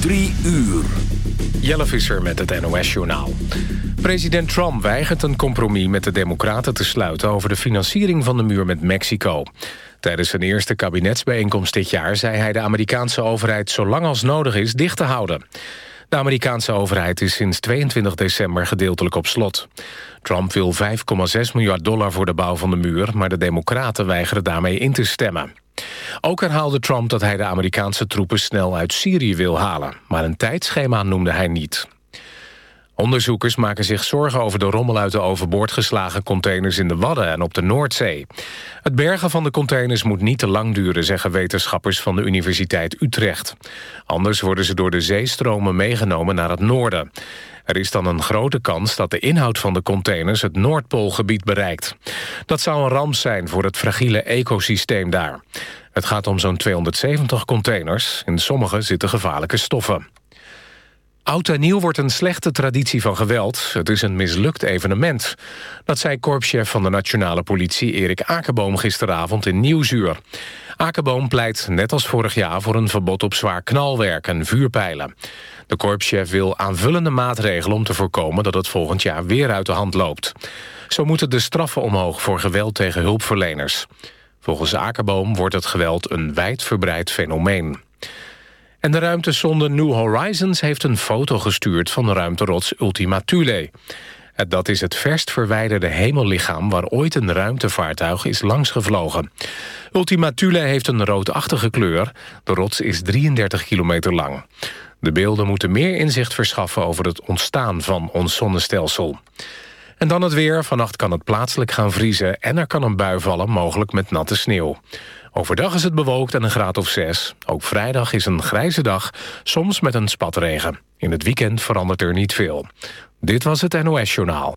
Drie uur. Jelle Visser met het NOS-journaal. President Trump weigert een compromis met de Democraten te sluiten... over de financiering van de muur met Mexico. Tijdens zijn eerste kabinetsbijeenkomst dit jaar... zei hij de Amerikaanse overheid zo lang als nodig is dicht te houden. De Amerikaanse overheid is sinds 22 december gedeeltelijk op slot. Trump wil 5,6 miljard dollar voor de bouw van de muur... maar de Democraten weigeren daarmee in te stemmen. Ook herhaalde Trump dat hij de Amerikaanse troepen snel uit Syrië wil halen. Maar een tijdschema noemde hij niet. Onderzoekers maken zich zorgen over de rommel uit de overboord geslagen containers in de Wadden en op de Noordzee. Het bergen van de containers moet niet te lang duren, zeggen wetenschappers van de Universiteit Utrecht. Anders worden ze door de zeestromen meegenomen naar het noorden. Er is dan een grote kans dat de inhoud van de containers het Noordpoolgebied bereikt. Dat zou een ramp zijn voor het fragiele ecosysteem daar. Het gaat om zo'n 270 containers. In sommige zitten gevaarlijke stoffen. Oud en nieuw wordt een slechte traditie van geweld. Het is een mislukt evenement. Dat zei korpschef van de nationale politie Erik Akerboom gisteravond in Nieuwsuur. Akerboom pleit net als vorig jaar voor een verbod op zwaar knalwerk en vuurpijlen. De korpschef wil aanvullende maatregelen om te voorkomen dat het volgend jaar weer uit de hand loopt. Zo moeten de straffen omhoog voor geweld tegen hulpverleners. Volgens Akerboom wordt het geweld een wijdverbreid fenomeen. En de ruimtesonde New Horizons heeft een foto gestuurd... van de ruimterots Ultima Thule. Dat is het verst verwijderde hemellichaam... waar ooit een ruimtevaartuig is langsgevlogen. Ultima Thule heeft een roodachtige kleur. De rots is 33 kilometer lang. De beelden moeten meer inzicht verschaffen... over het ontstaan van ons zonnestelsel. En dan het weer. Vannacht kan het plaatselijk gaan vriezen... en er kan een bui vallen, mogelijk met natte sneeuw. Overdag is het bewolkt en een graad of 6. Ook vrijdag is een grijze dag, soms met een spatregen. In het weekend verandert er niet veel. Dit was het NOS Journaal.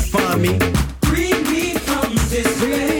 to find me. Free me from this place.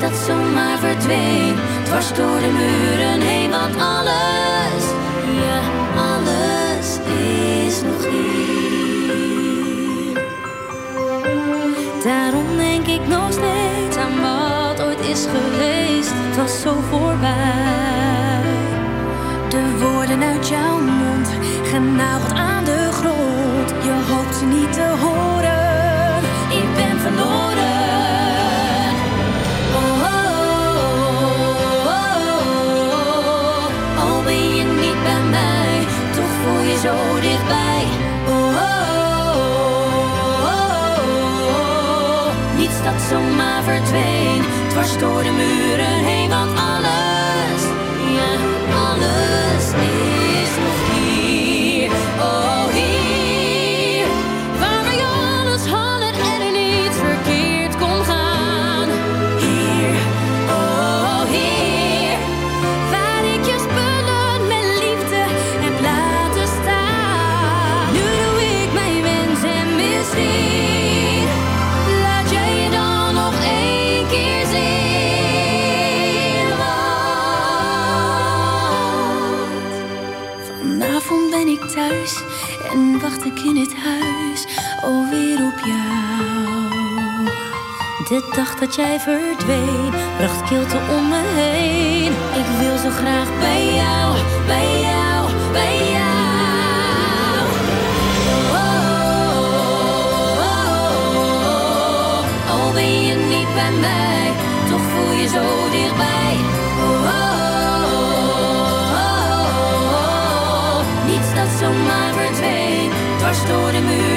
dat zomaar verdween, dwars door de muren heen, want alles, was zo voorbij. De woorden uit jouw mond genageld aan de grond. Je hoopt ze niet te horen. Ik ben verloren. Oh, oh, oh, voel je zo dichtbij. Niets dat zomaar verdween, dwars door de muren heen, want alles, kilte om me heen. Ik wil zo graag bij jou, bij jou, bij jou. Oh, oh, oh, oh, oh. Al ben je niet bij mij, toch voel je zo dichtbij. Oh, Niets dat zomaar verdween, dwars door de muur.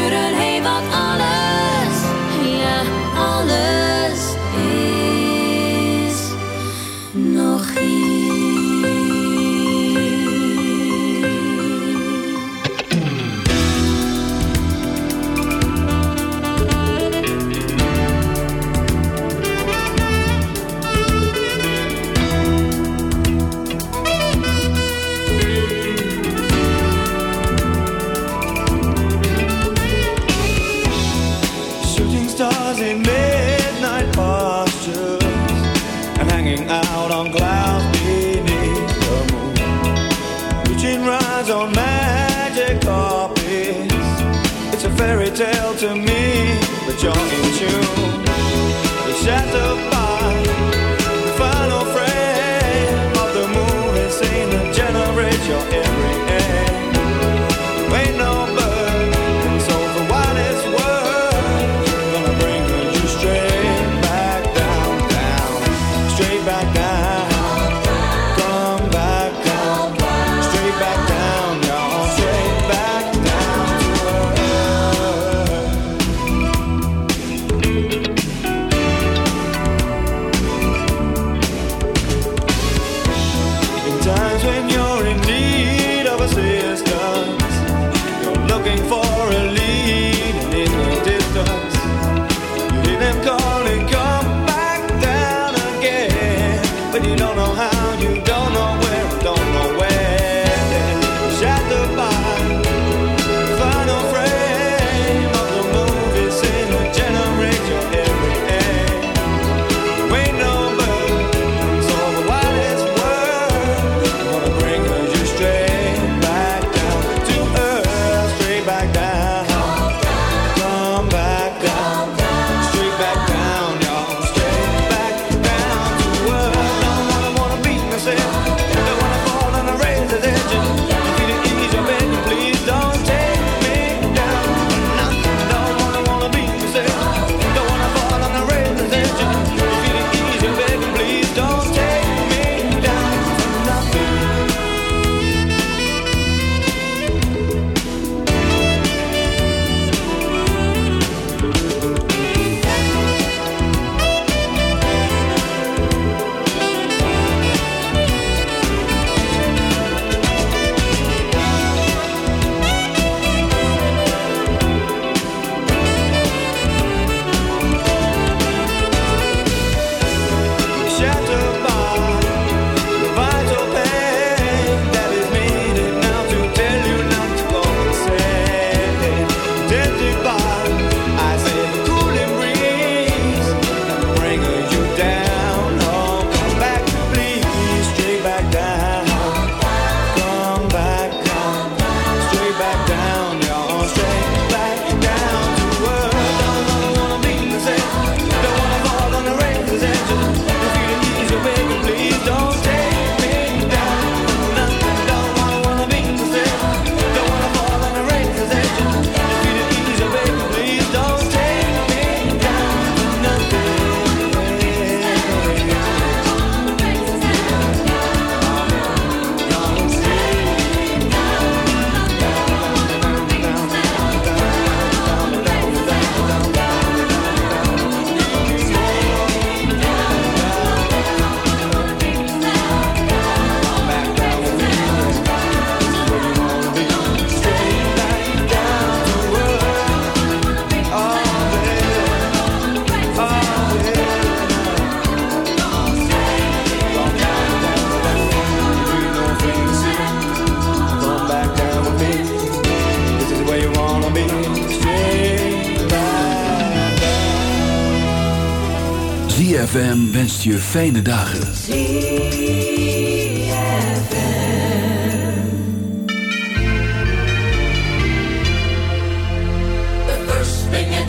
The je fijne dagen.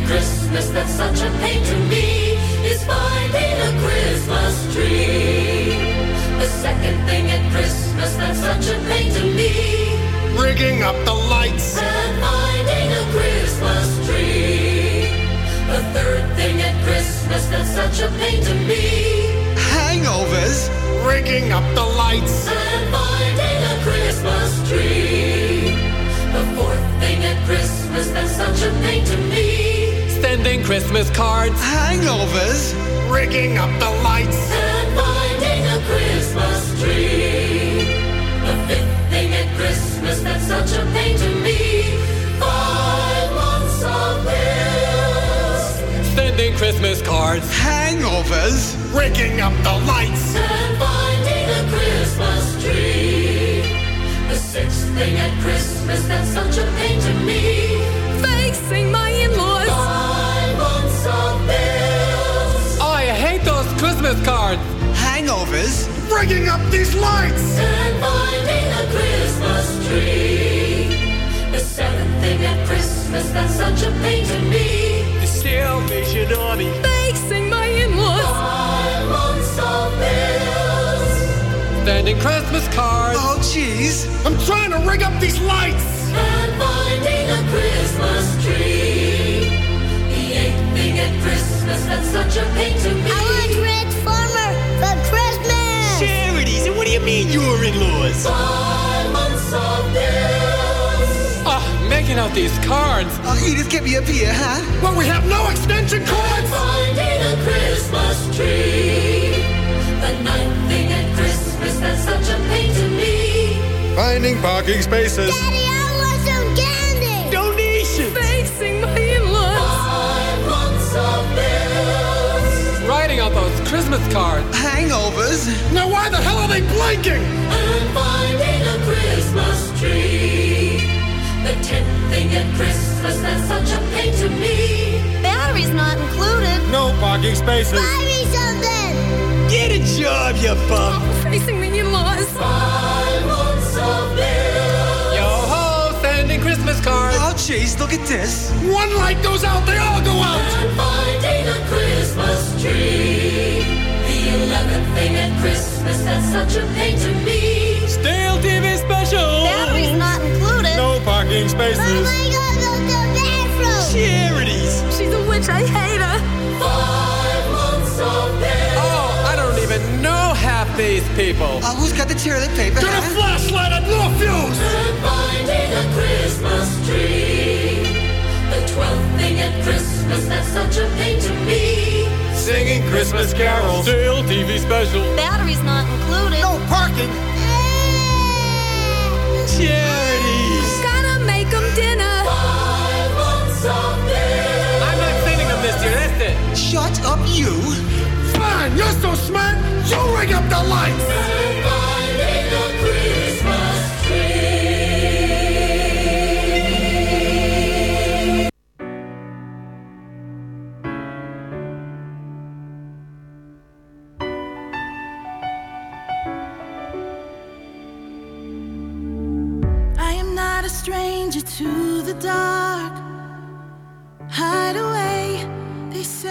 Christmas that's such a pain to me is finding a Christmas tree. The second thing at Christmas that's such a pain to me, rigging up the lights and finding a Christmas tree. The third thing at Christmas that's such a pain to me rigging up the lights and finding a Christmas tree. The fourth thing at Christmas that's such a thing to me. Sending Christmas cards, hangovers, rigging up the lights and finding a Christmas tree. The fifth thing at Christmas that's such a thing to me. Five months of bills. Sending Christmas cards, hangovers, rigging up the lights. And finding a Christmas tree. The sixth thing at Christmas that's such a pain to me. Facing my in-laws. Five months of bills. Oh, I hate those Christmas cards. Hangovers? Rigging up these lights. And finding a Christmas tree. The seventh thing at Christmas that's such a pain to me. The Salvation Army. Facing my in-laws. Sending Christmas cards. Oh, jeez. I'm trying to rig up these lights. And finding a Christmas tree. The eighth thing at Christmas that's such a pain to me. Transformer for Christmas. Charities? And what do you mean, your in-laws? Five months of bills. Ah, making out these cards. Oh, Edith, get me up here, huh? Well, we have no extension cords. Finding a Christmas tree. Finding parking spaces. Daddy, I want some candy. Donations. Facing my in-laws. Five months of bills. Writing out those Christmas cards. Hangovers? Now, why the hell are they blinking? And finding a Christmas tree. The tenth thing at Christmas that's such a pain to me. Battery's not included. No parking spaces. Buy me something. Get a job, you bum. Facing the in-laws. Five months of bills. Yo ho, sending Christmas cards. Oh, jeez, look at this. One light goes out, they all go out. And finding a Christmas tree. The eleventh thing at Christmas that's such a pain to me. Stale TV special. Battery's not included. No parking Mom, spaces. I gotta go to the bathroom. Charities. She's a witch. I hate her. Five months of bills. I even know half these people. Uh, who's got the toilet paper, Get a flashlight and no fuse. And finding a Christmas tree. The twelfth thing at Christmas that's such a pain to me. Singing Christmas carols. Stale TV special. Battery's not included. No parking. Charities. Gotta make them dinner. Five months of bills. I'm not sending them this year, that's it. Shut up, you. You're so smart. You ring up the lights.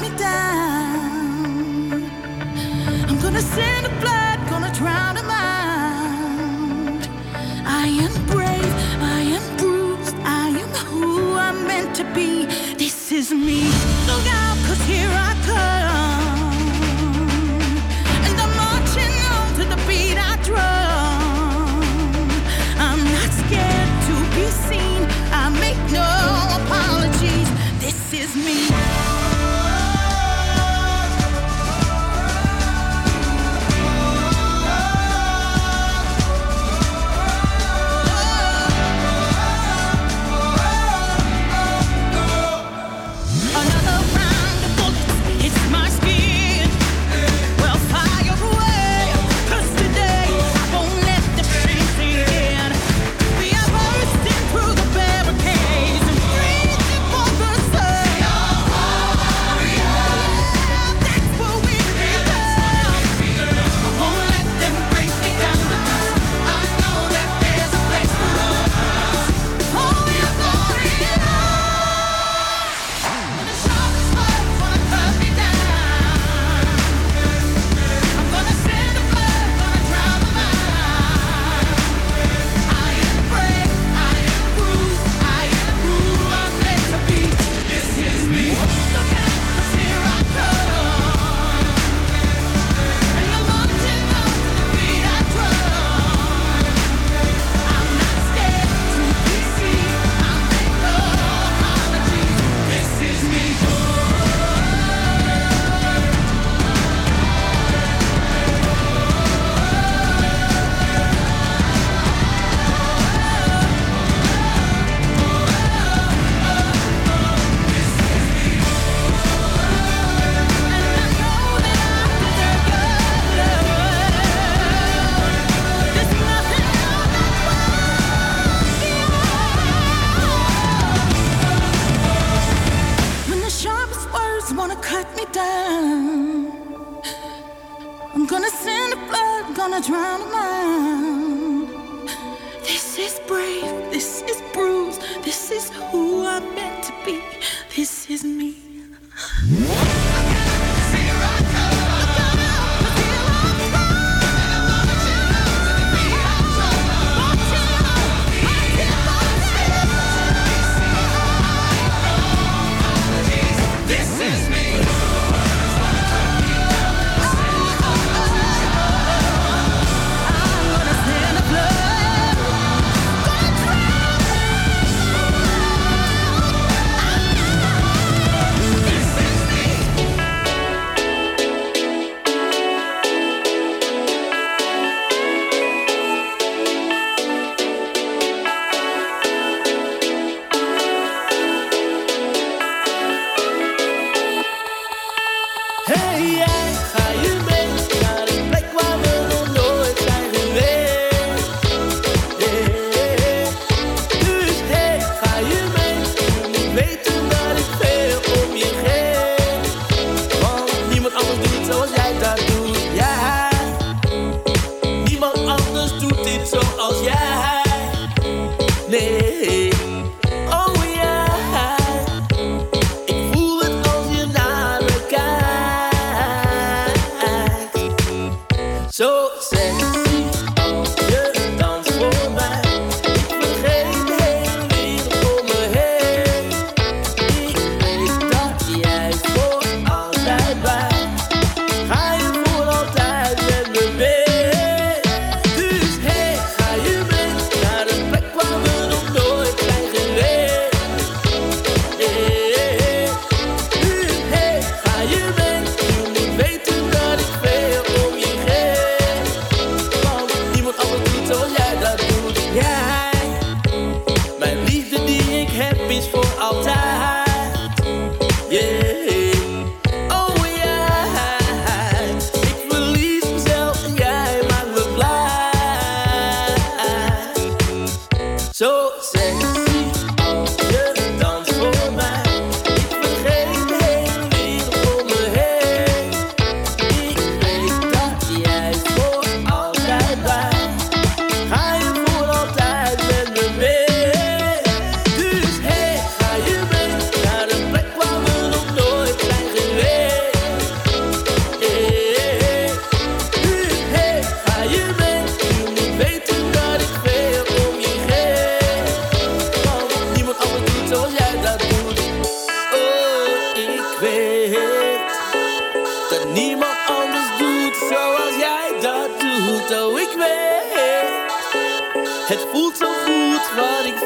me down, I'm gonna send the blood, gonna drown. I am brave, I am bruised, I am who I'm meant to be. This is me. Look out, cause here I come. And I'm marching on to the beat I drum. I'm not scared to be seen. I make no apologies. This is me.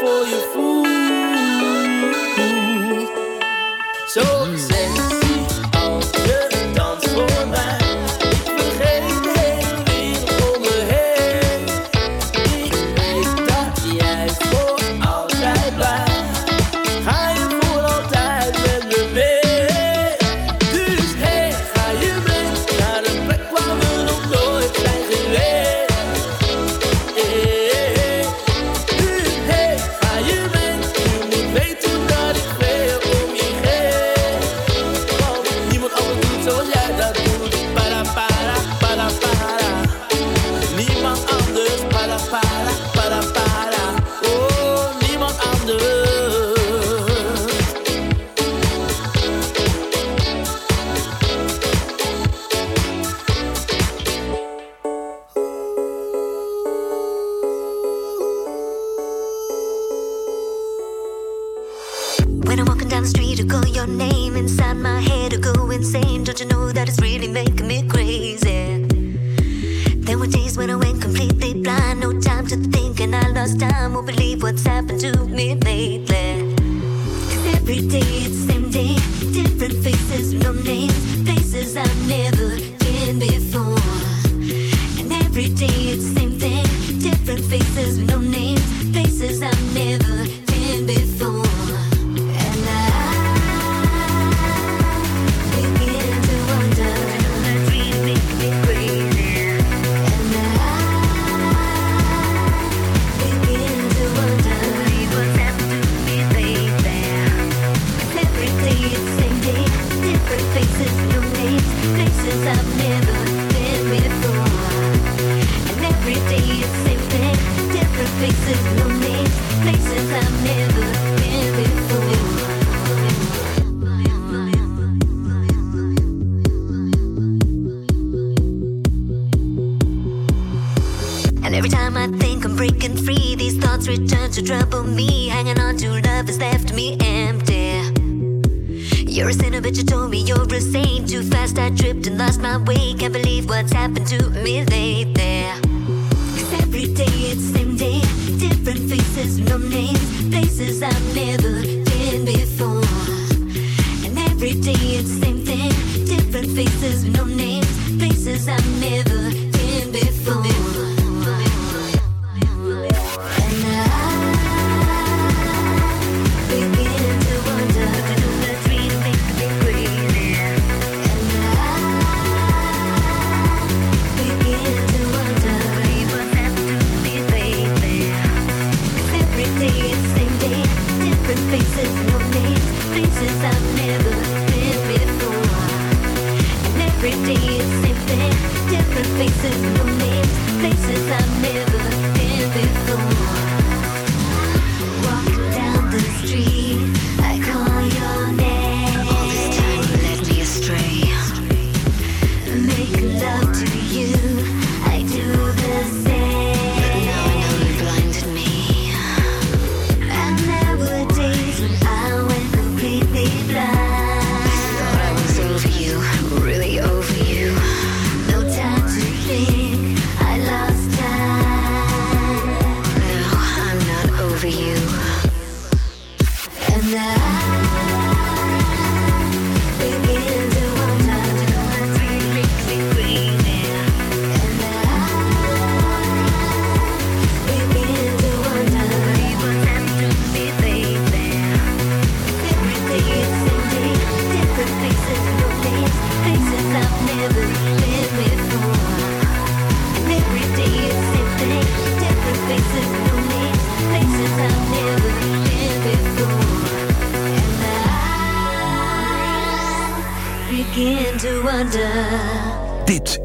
Wat ik voor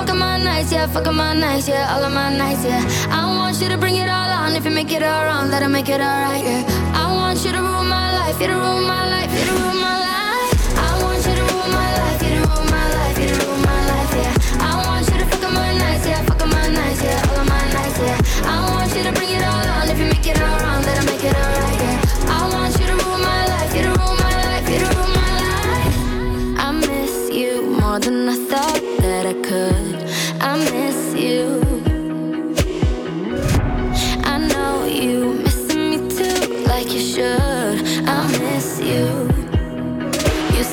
fucking my nights, yeah, fucking my nights, yeah, all of my nights, yeah. I want you to bring it all on. If you make it all wrong, let make it all right, yeah. I want you to rule my life, you to rule my life, you to rule my life. I want you to rule my life, you to rule my life, you to rule my life, yeah. I want you to my nights, yeah, my nights, yeah, all of my nights, yeah. I want you to bring it all on. If you make it all wrong, let it make it all right, yeah.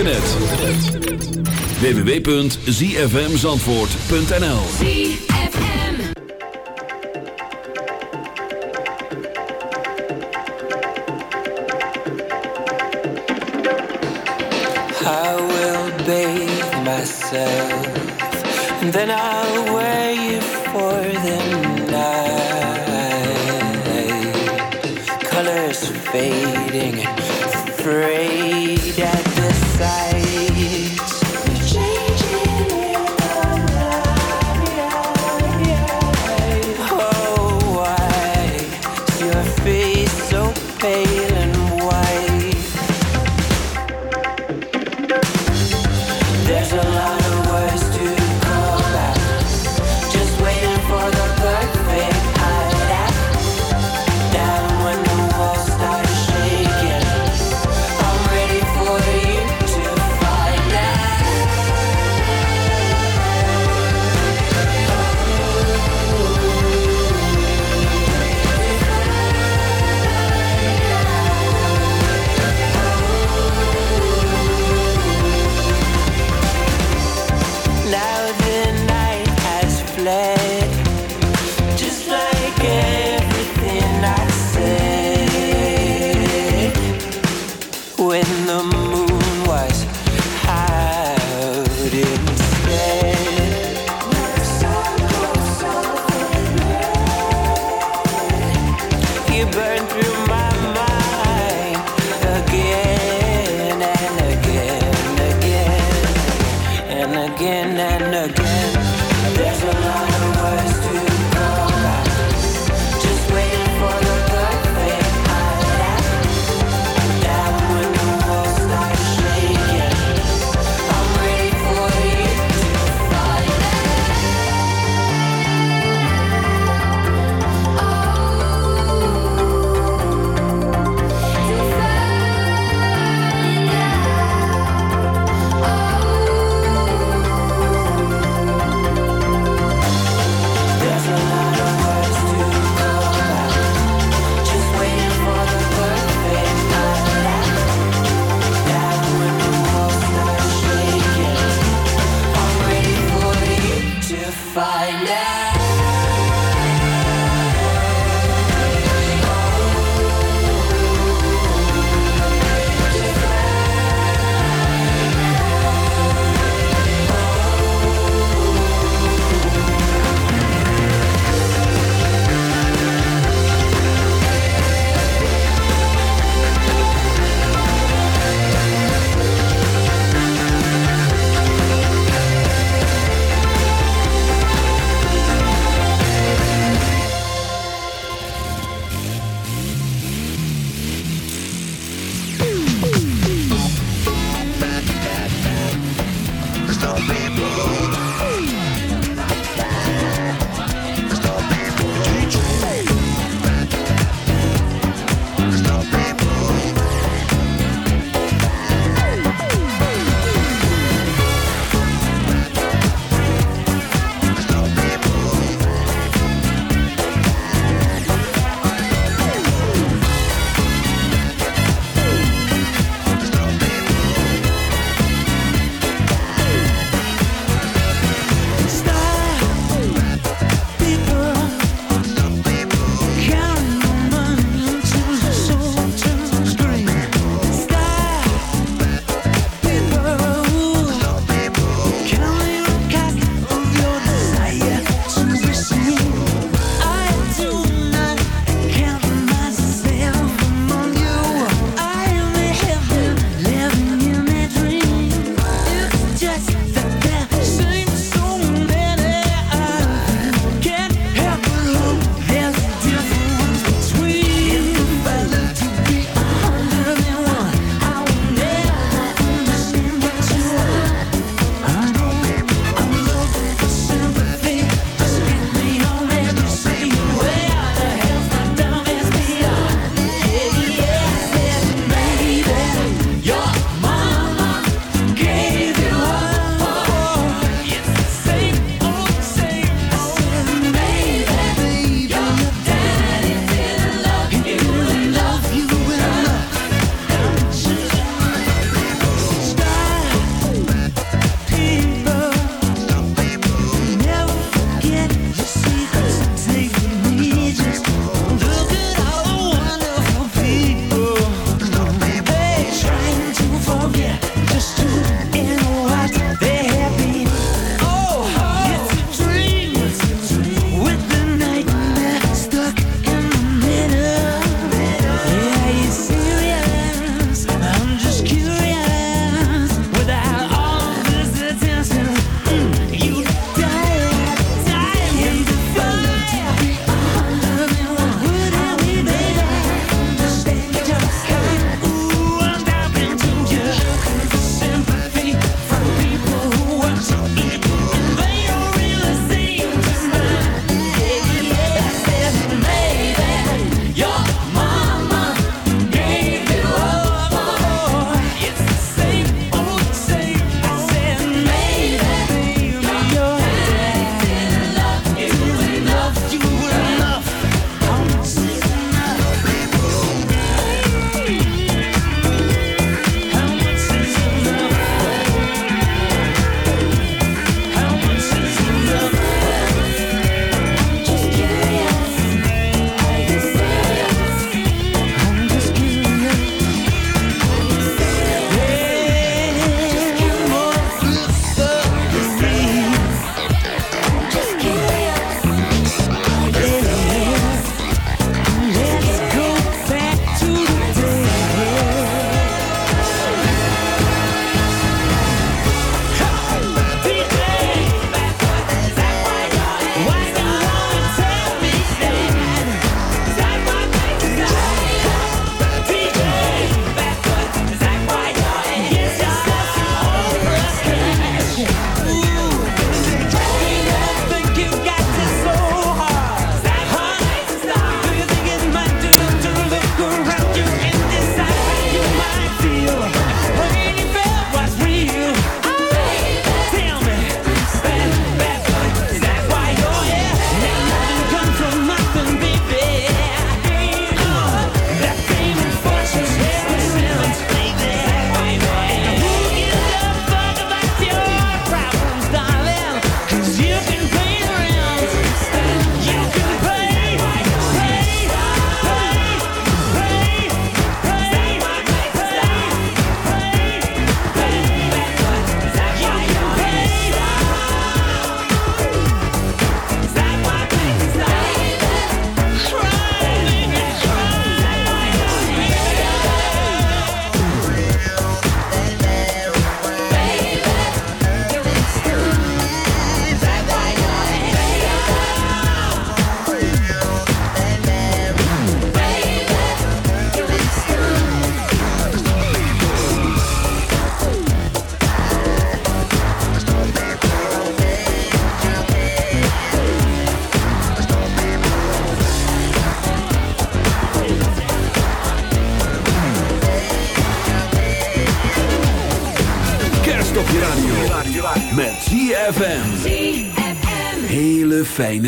internet. www.zfmzandvoort.nl I will myself then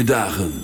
dagen.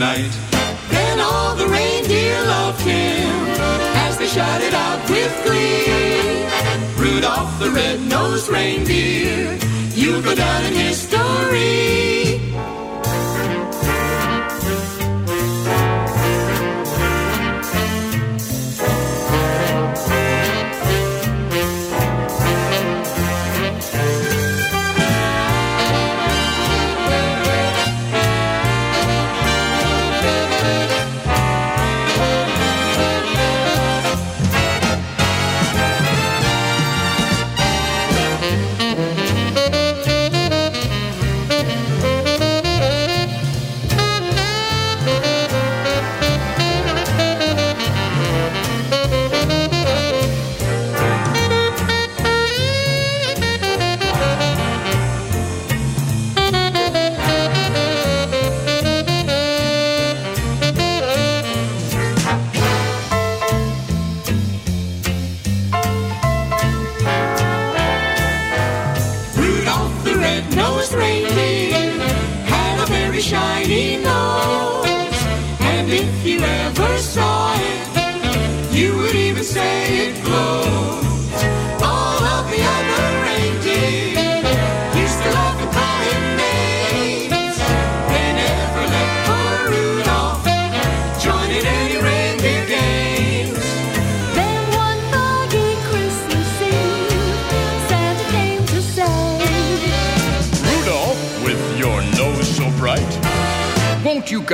night. Then all the reindeer loved him as they shouted out with glee. Rudolph the red-nosed reindeer, you'll go down in history.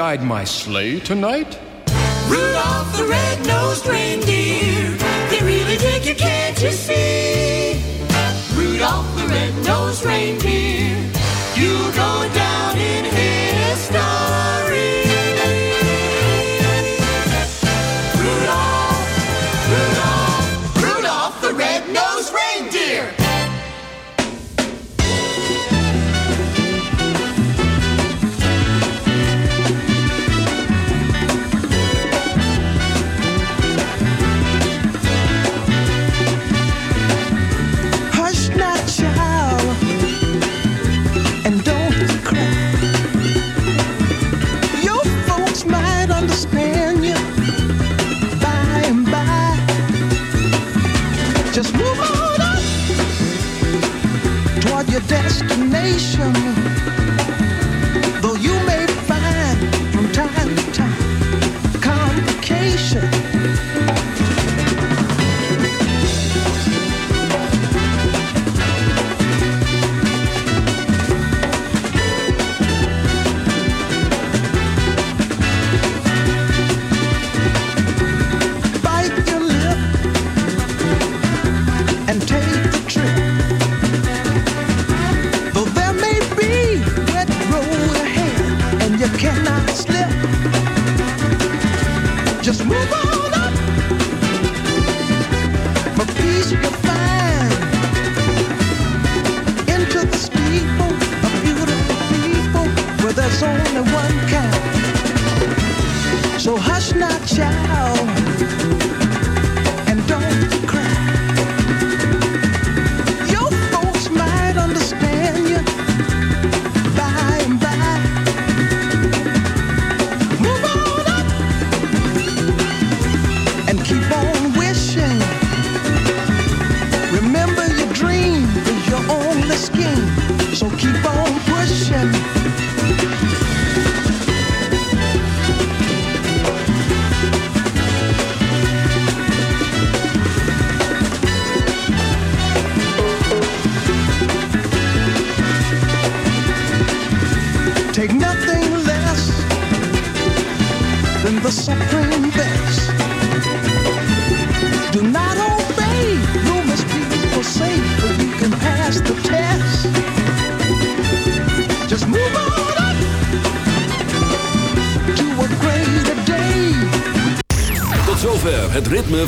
guide my sleigh tonight? Rudolph the red-nosed reindeer, they really you, can't you see? Rudolph the red-nosed reindeer, you go down in history. destination.